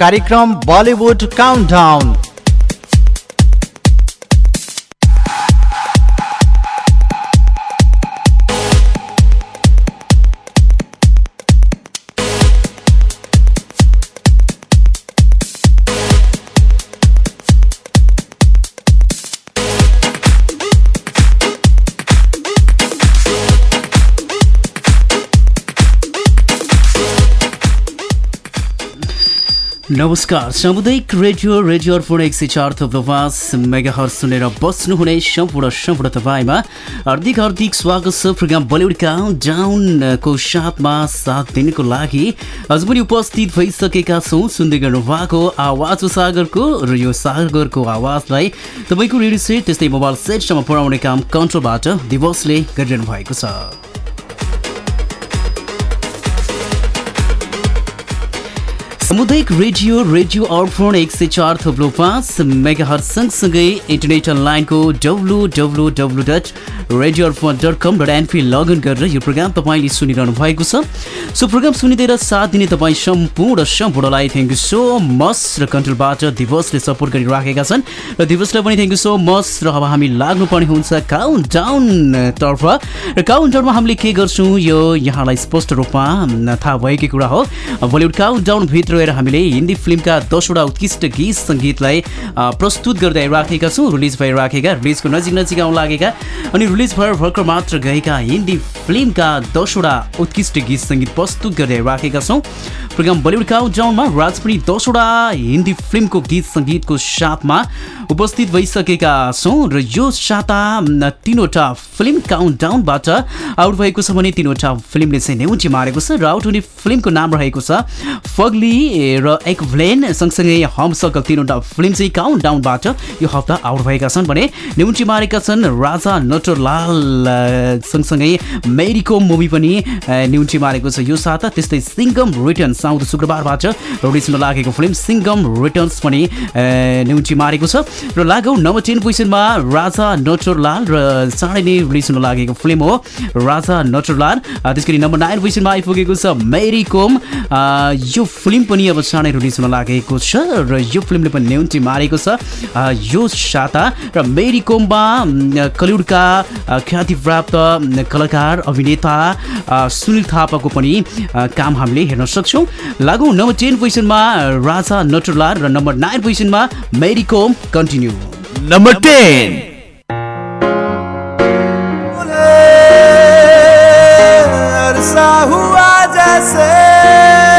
कार्यक्रम Bollywood countdown नमस्कार सामुदायिक रेडियो रेडियो अर्पण एक सय चार थप्लो पाँच मेगाहर सुनेर बस्नुहुने सम्पूर्ण सम्पूर्ण तपाईँमा हार्दिक हार्दिक स्वागत छ प्रोग्राम बलिउड काउन्ट डाउनको साथमा साथ दिनको लागि। आज पनि उपस्थित भइसकेका छौँ सुन्दै गर्नु भएको आवाज सागरको र यो सागरको आवाजलाई तपाईँको रेडियो सेट त्यस्तै मोबाइल सेटसम्म पुर्याउने काम कन्ट्रोलबाट दिवसले गरिरहनु भएको छ। सामुदायिक रेडियो रेडियो अर्पण एक सय चार थप्लो पाँच मेगाहर सँगसँगै इन्टरनेट अनलाइनको W W W dot radio Arpan dot com dot NP login गरेर यो प्रोग्राम तपाईँले सुनिरहनु भएको छ। सो प्रोग्राम सुनिदिएर साथ दिने तपाईँ सम्पूर्ण सम्पूर्णलाई थ्याङ्क यू सो मच र कन्ट्रोलबाट दिवसले सपोर्ट गरिराखेका छन् र दिवसलाई पनि थ्याङ्क यू सो मच र अब हामी लाग्नुपर्ने हुन्छ काउन्ट डाउनतर्फ र काउन्ट डाउनमा हामीले के गर्छौँ यो यहाँलाई स्पष्ट रूपमा थाहा भएकै कुरा हो। बलिउड काउन्ट डाउनभित्र रहेर हामीले हिन्दी फिल्मका दसवटा उत्कृष्ट गीत सङ्गीतलाई प्रस्तुत गर्दै राखेका छौँ। रिलिज भइराखेका रिलिजको नजिक नजिक आउन लागेका। अनि रिलिज भएर भर्खर मात्र गएका हिन्दी फिल्मका दसवटा उत्कृष्ट गीत सङ्गीत प्रस्तुत गर्दै राखेका छौँ। प्रोग्राम बलिउड काउन्ट डाउनमा राज पनि दसवटा हिन्दी फिल्मको गीत सङ्गीतको साथमा उपस्थित भइसकेका छौँ र यो साता तिनवटा फिल्म काउन्ट डाउनबाट आउट भएको छ भने तिनवटा फिल्मले चाहिँ नेउची मारेको छ र आउट हुने फिल्मको नाम रहेको छ फग्ली र एक भ्लेन सँगसँगै हम सकल तिनवटा फिल्म चाहिँ काउन्ट डाउनबाट यो हप्ता आउट भएका छन् भने नेउची मारेका छन् राजा नटरलाल सँगसँगै मेरीको मुभी पनि न्युन्टी मारेको छ यो साता। त्यस्तै सिङ्गम रिटर्न्स आउँदो शुक्रबारबाट रिलिज हुन लागेको फिल्म सिङ्गम रिटर्न्स पनि न्युन्टी मारेको छ। र लागौ नम्बर टेन पोजिसनमा राजा नटरलाल र चाँडै नै रिलिज हुन लागेको फिल्म हो राजा नटरलाल। गरी नम्बर नाइन पोजिसनमा आइपुगेको छ मेरी कोम। यो फिल्म पनि अब चाँडै रिलिज हुन लागेको छ र यो फिल्मले पनि न्युन्टी मारेको छ। यो साता र मेरी कोममा कलिउडका ख्याति प्राप्त कलाकार अभिनेता सुनिल थापाको पनि काम हामीले हेर्न सक्छौँ। लागु नम्बर टेन पोजिसनमा राजा नटरलाल र नम्बर नाइन पोजिसनमा Mary Kom continue. Number ten. हुआ जैसे।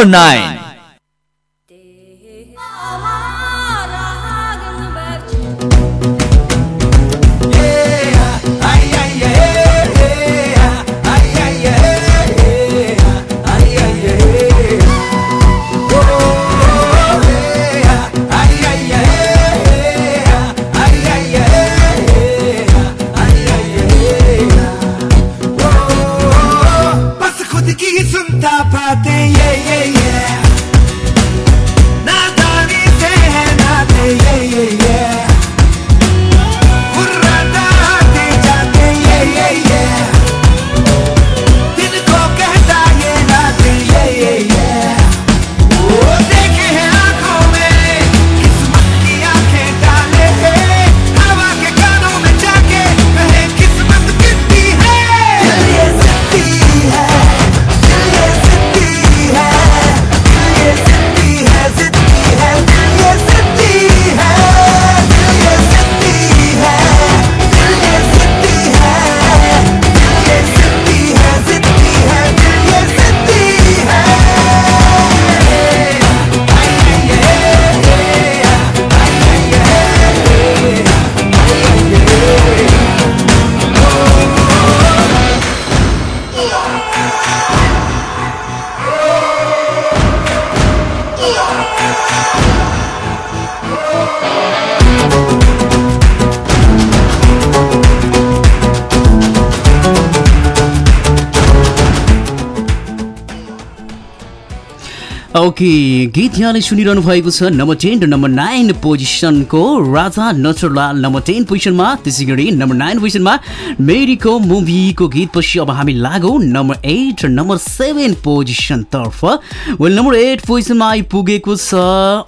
नंबर नाइन ओके गीत यहाँले सुनिरहनु भएको छ। नम्बर टेन र नम्बर नाइन पोजिसनको राजा नचरलाल नम्बर टेन पोजिसनमा त्यसै गरी नम्बर नाइन पोजिसनमा मेरीको मुभीको गीतपछि अब हामी लागौँ नम्बर एट र नम्बर सेभेन पोजिसनतर्फ वेल नम्बर एट पोजिसनमा आइपुगेको छ।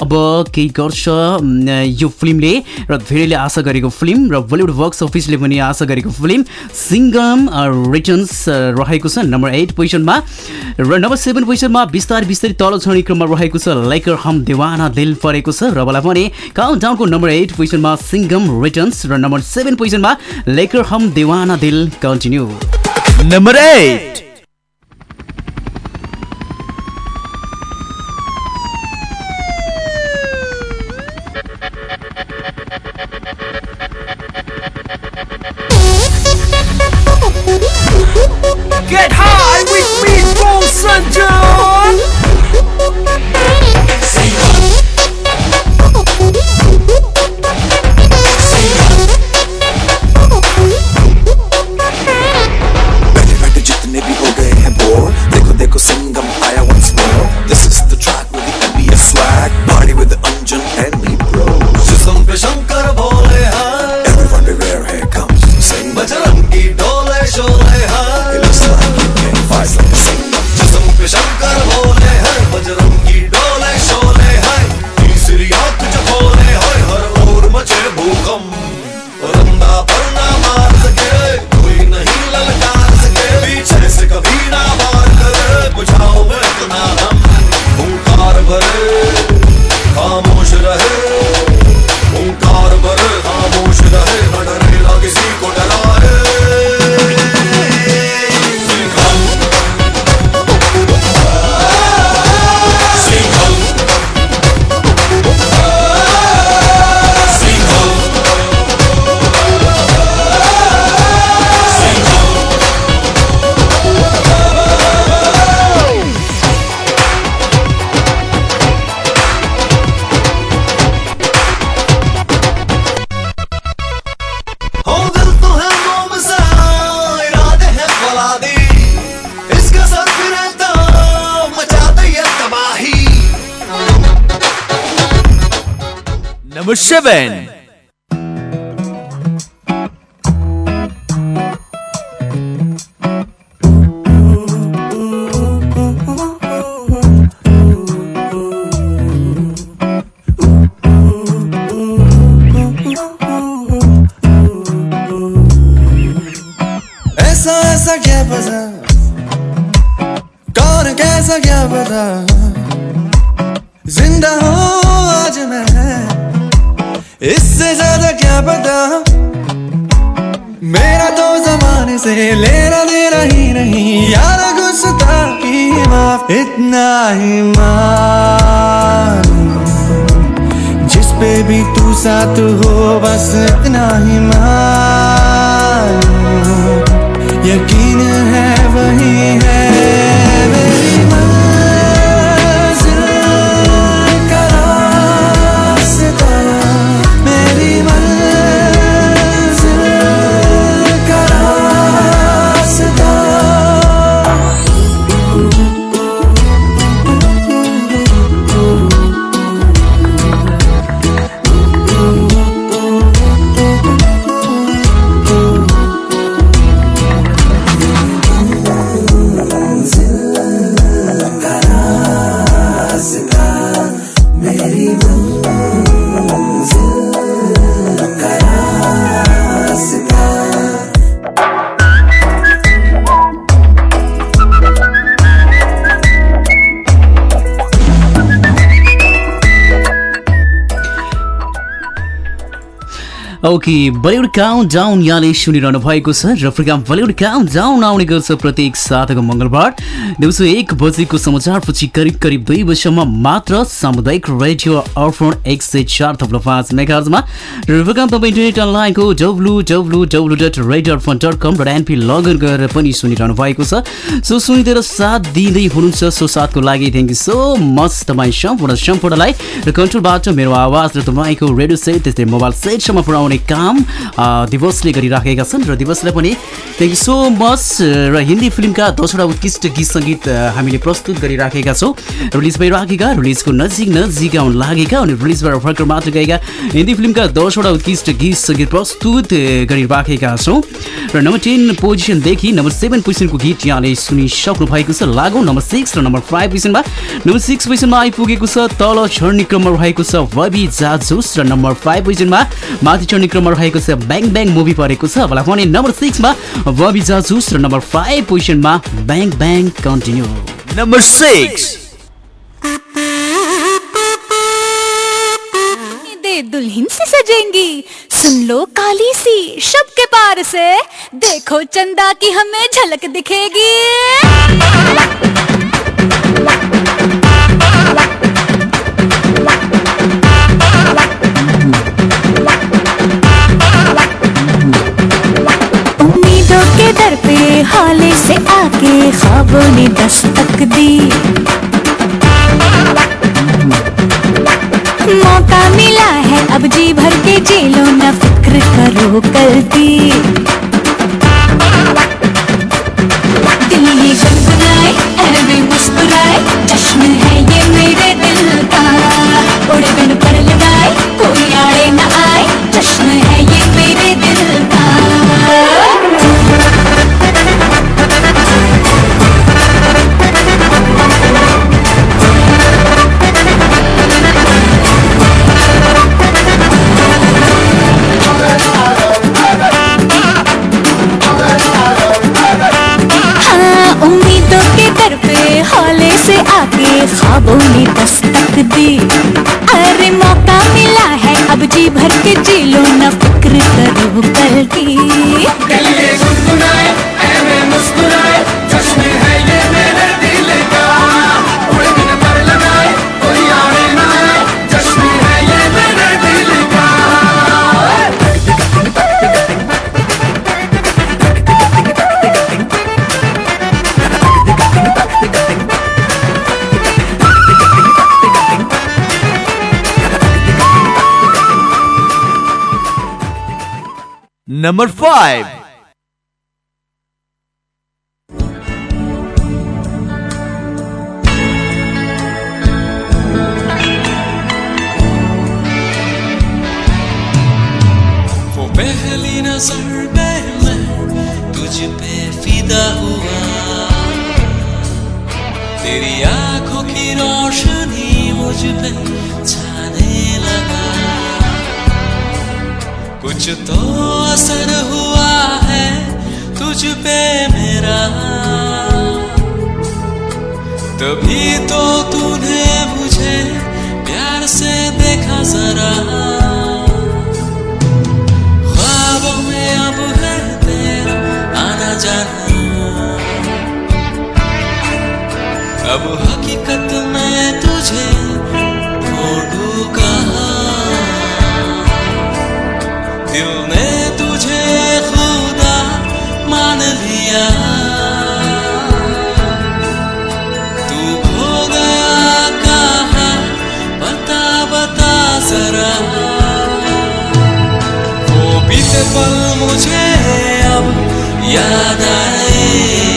अब केही गर्छ। यो फिल्मले र धेरैले आशा गरेको फिल्म र बलिउड बक्स अफिसले पनि आशा गरेको फिल्म सिङ्गम रिटर्न्स रहेको छ। नम्बर एट पोजिसनमा र नम्बर सेभेन पोजिसनमा बिस्तारै बिस्तारै तल छ दुई क्रममा रहेको छ लाइकर हम देवाना दिल परेको छ र मलाई पनि काउन्ट डाउनको नम्बर एट पोजिसनमा सिङ्गम रिटर्न्स र नम्बर सेभेन पोजिसनमा Lekar Hum Deewana Dil continue number eight heaven okay Bollywood count down यहाँले सुनिरहनु भएको छ र प्रोग्राम बलिउड काउन्ट डाउन आउने गर्छ प्रत्येक साताको मङ्गलबार। दिउँसो एक बजेको समाचारपछि करिब करिब दुई बजीसम्म मात्र सामुदायिक रेडियो अर्फोन एक सय चार थप्लो पाँच मेगाजमा र प्रोग्राम तपाईँ इन्टरनेट अनलाइनको W W W dot radio Arpan dot com dot NP login गरेर पनि सुनिरहनु भएको छ। सो सुनिदिएर साथ दिँदै हुनुहुन्छ सो साथको लागि थ्याङ्क यू सो मच तपाईँ सम्पूर्ण सम्पूर्णलाई। र कन्ट्रोलबाट मेरो आवाज र तपाईँको रेडियो सेट त्यस्तै मोबाइल सेटसम्म पुऱ्याउने काम दिवसले गरिराखेका छन् र दिवसलाई पनि थ्याङ्क यू सो मच र हिन्दी फिल्मका दसवटा उत्कृष्ट गीत सङ्गीत हामीले प्रस्तुत गरिराखेका छौँ। रिलिज भइराखेका रिलिजको नजिक नजिक आउन लागेका अनि रिलिजबाट भर्खर मात्र गएका हिन्दी फिल्मका दसवटा उत्कृष्ट गीत सङ्गीत प्रस्तुत गरिराखेका छौँ। र नम्बर टेन पोजिसनदेखि नम्बर सेभेन पोजिसनको गीत यहाँले सुनिसक्नु भएको छ। लागौँ नम्बर सिक्स र नम्बर फाइभ पोजिसनमा नम्बर सिक्स पोजिसनमा आइपुगेको छ तल छर्ने क्रममा रहेको छ बबी जाजुस र नम्बर फाइभ पोजिसनमा माथि चढ्ने क्रममा रहेको छ ब्याङ ब्याङ मुभी परेको छ। अब भने नम्बर सिक्समा बबी जाजुस र नम्बर फाइभ पोजिसनमा ब्याङ ब्याङ कन्टिन्यू six. दे दुल्हन से सजेंगी। सुन लो काली सी शब के पार से। देखो चंदा की हमें झलक दिखेगी। से आके ख्वाबों ने दस्तक दी। मौका मिला है अब जी भर के जी लो न फ़िक्र करो कल की दिल मुस्कुराए, जश्न है ये मेरे दिल का। Number five. वो पहली नजर में मैं तुझ पे फिदा हुआ तेरी आंखों की रोशनी मुझ पे छाने लगा कुछ तो असर हुआ है तुझ पे मेरा। तभी तो तूने मुझे प्यार से देखा जरा। अब आना जाना। अब हकीकत में तुझे ढूंढू कहाँ। तू खो कहाँ? बता बता जरा। वो बीते पल मुझे अब याद आए।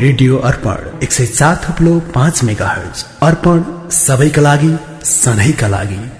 रेडियो अर्पण एक सौ सात थप्लो पाँच मेगा हर्ज अर्पण लगी लागि का लागि।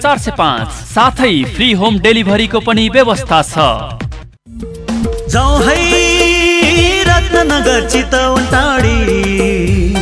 चार सय पाँच साथै फ्री होम डेलिभरीको पनि व्यवस्था छ। रत्नगर चितवन टाढी।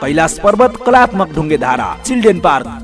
कैलाश पर्वत कलात्मक ढुङ्गे धारा children park.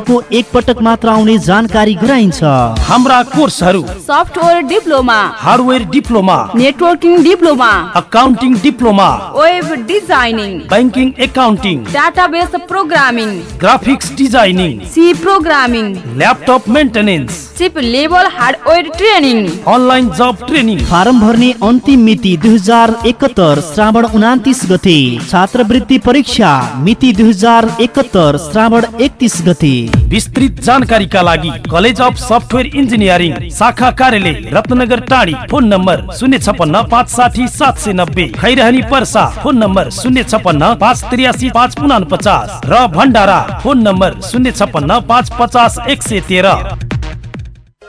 वर्षको एक पटक मात्र आउने जानकारी गराइन्छ। हाम्रा कोर्सहरू software diploma hardware diploma networking diploma accounting diploma web designing banking accounting database programming graphics designing C programming laptop maintenance chip level hardware training online job training. Form भर्ने अन्तिम मिति दुई हजार एकहत्तर श्रावण उनातिस गते। छात्रवृत्ति परीक्षा मिति दुई हजार एकहत्तर श्रावण एकतिस गते। विस्तृत जानकारीका लागि कलेज अफ सफ्टवेयर इन्जिनियरिङ शाखा कार्यालय रत्नगर टाढी फोन नम्बर शून्य छपन्न पाँच साठी सात सय नब्बे खैरहनी पर्सा फोन नम्बर शून्य छपन्न पाँच त्रियासी पाँच उना पचास र भण्डारा फोन नम्बर शून्य छपन्न पाँच पचास एक सय तेह्र।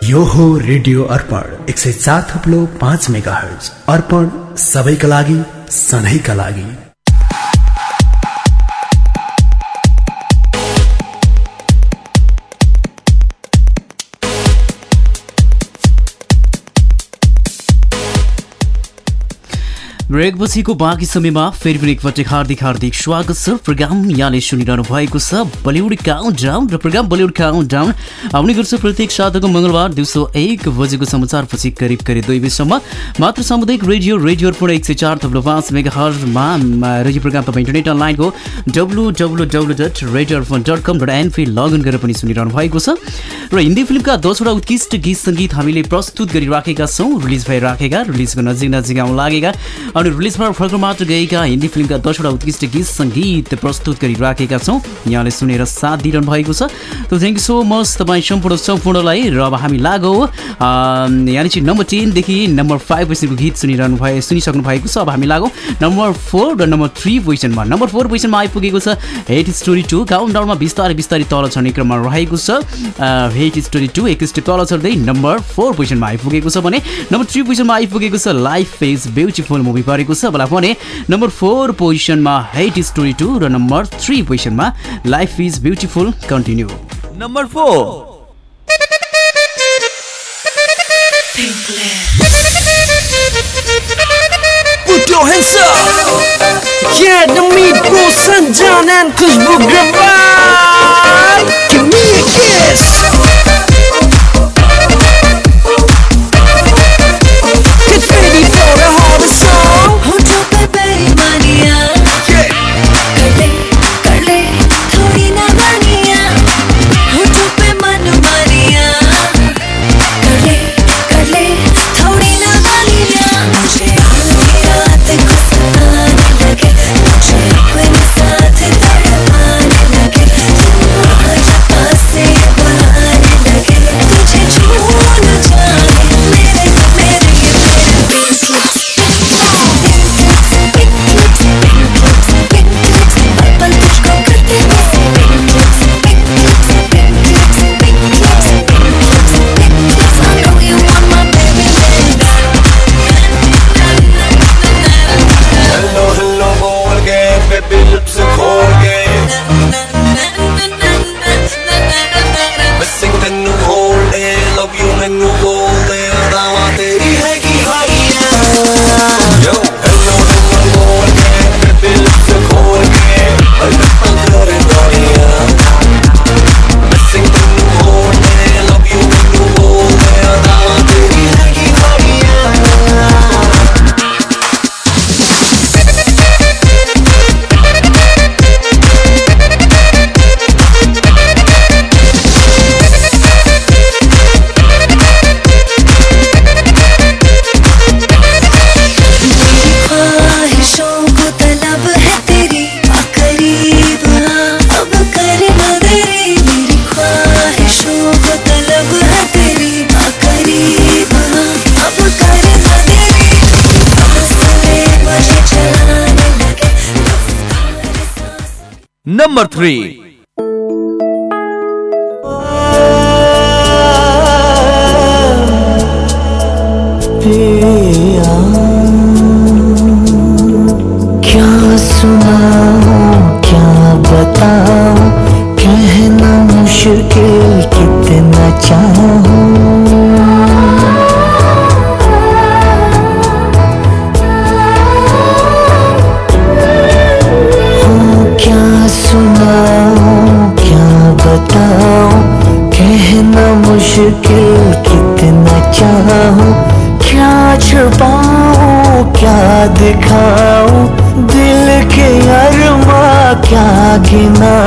यो हो रेडियो अर्पण एक सय चार थप्लो पाँच मेगा हर्ज अर्पण सबैका लागि लागि। ब्रेकपछिको बाँकी समयमा फेरि पनि एकपटक हार्दिक हार्दिक स्वागत छ। प्रोग्राम यहाँले सुनिरहनु भएको छ। बलिउड काउन्ट डाउन र प्रोग्राम बलिउड काउन्ट डाउन आउने गर्छ प्रत्येक साताको मङ्गलबार दिउँसो एक बजेको समाचारपछि करिब करिब दुई बजीसम्म। मात्र सामुदायिक रेडियो रेडियो अर्पण एक सय चार थप्लो पाँच मेगा हरमा रेडियो प्रोग्राम तपाईँ इन्टरनेट अनलाइनको W W W dot radio dot com dot NP login गरेर पनि सुनिरहनु भएको छ। र हिन्दी फिल्मका दसवटा उत्कृष्ट गीत सङ्गीत हामीले प्रस्तुत गरिराखेका छौँ। रिलिज भइराखेका रिलिजको नजिक नजिक आउन लागेका। अनि रिलिज भएर फर्क मात्र गएका हिन्दी फिल्मका दसवटा उत्कृष्ट गीत सङ्गीत प्रस्तुत गरिराखेका छौँ। यहाँले सुनेर साथ दिइरहनु भएको छ। त थ्याङ्क यू सो मच तपाईँ सम्पूर्ण सम्पूर्णलाई र अब हामी लागौँ यहाँ चाहिँ नम्बर टेनदेखि नम्बर फाइभ पोजिसनको गीत सुनिरहनु भयो सुनिसक्नु भएको छ। अब हामी लागौँ नम्बर फोर र नम्बर थ्री पोजिसनमा नम्बर फोर पोजिसनमा आइपुगेको छ हेट स्टोरी टू काउन्ट डाउनमा बिस्तारै बिस्तारै तल चढ्ने क्रममा रहेको छ हेट स्टोरी टू एक स्टेप तल चढ्दै नम्बर फोर पोजिसनमा आइपुगेको छ भने नम्बर थ्री पोजिसनमा आइपुगेको छ लाइफ इज ब्युटिफुल मुभी परेको छ मलाई भने नम्बर फोर पोजिसनमा हेट स्टोरी टू र नम्बर थ्री पोजिसनमा life is beautiful continue number four Put your hands up! Yeah, the meat bro, Sanjan and Kushbu Graval! Number 3 क्या गिनाऊं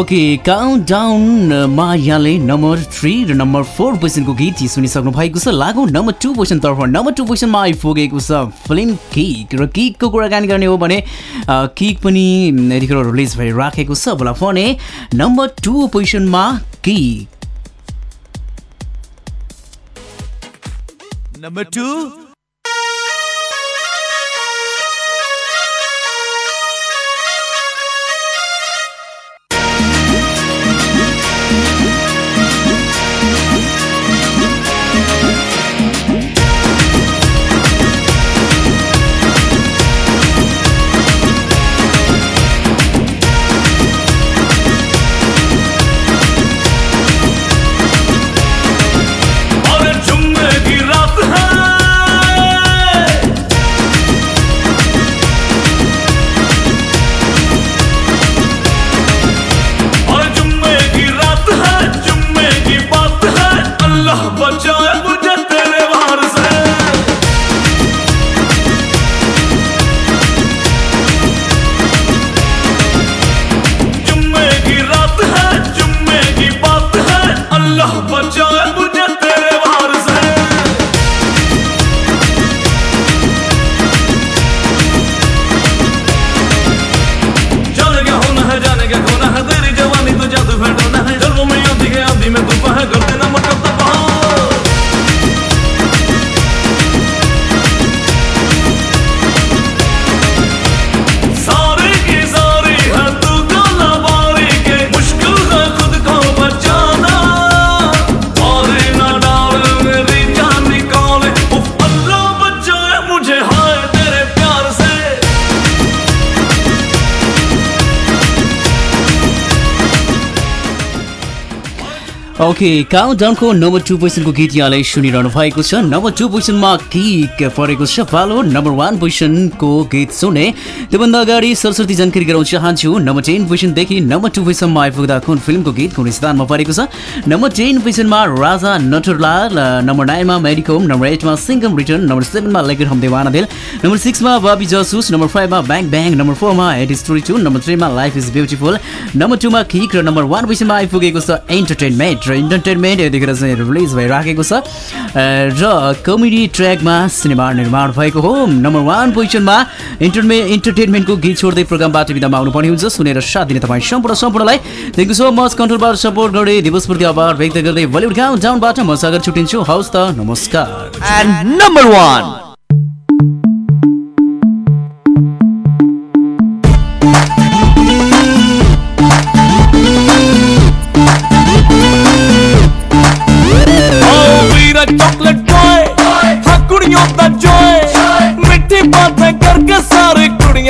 ओके काउन्ट डाउनमा यहाँले नम्बर थ्री र नम्बर फोर पोजिसनको गीत सुनिसक्नु भएको छ। लागु नम्बर टू पोजिसनतर्फ नम्बर टू पोजिसनमा आइपुगेको छ फिल्म किक र किकको कुराकानी गर्ने हो भने किक पनि यतिखेर रिलिज भइराखेको छ। बोला भने नम्बर टू पोजिसनमा kick number two okay count डाउनको number two पोजिसनको गीत यहाँलाई सुनिरहनु भएको छ। नम्बर टू पोजिसनमा किक परेको छ। पालो नम्बर वान पोजिसनको गीत सुने। त्योभन्दा अगाडि सरस्वती जानकारी गराउन चाहन्छु। नम्बर टेन पोजिसनदेखि नम्बर टू पोजिसनमा आइपुग्दा कुन फिल्मको गीत कुन स्थानमा परेको छ? नम्बर टेन पोजिसनमा राजा नटुरलाल नम्बर नाइनमा मेडिकोम नम्बर एटमा सिङ्गम रिटर्न नम्बर सेभेनमा लेगर हम देवाना दिल नम्बर सिक्समा बबी जसुस नम्बर फाइभमा ब्याङ ब्याङ नम्बर फोरमा हेड स्टोरी टू नम्बर थ्रीमा लाइफ इज ब्युटिफुल नम्बर टूमा किक र नम्बर वान पोजिसनमा आइपुगेको छ इन्टरटेनमेन्ट र इन्टरटेनमेन्ट यतिखेर चाहिँ रिलिज भइराखेको छ। र कमेडी ट्र्याकमा सिनेमा निर्माण भएको हो। नम्बर वान पोजिसनमा इन्टरमे इन्टरटेनमेन्टको गीत छोड्दै प्रोग्रामबाट बिदामा आउनुपर्ने हुन्छ। सुनेर साथ दिने तपाईँ सम्पूर्ण सम्पूर्णलाई। थ्याङ्क यू सो मच कन्ट्रोलबाट सपोर्ट गर्दै दिवसप्रति आभार व्यक्त गर्दै बलिउड गाउँ डाउनबाट म सागर छुट्टिन्छु। हवस् त नमस्कार। Number one.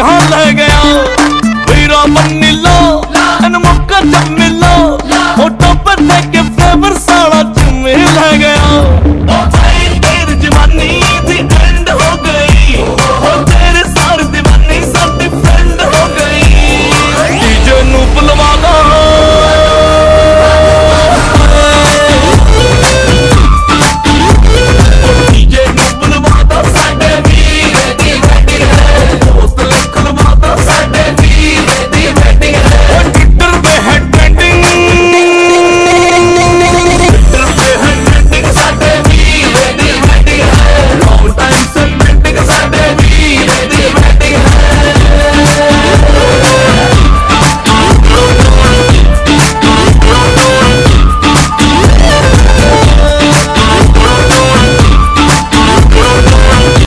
Nihan'la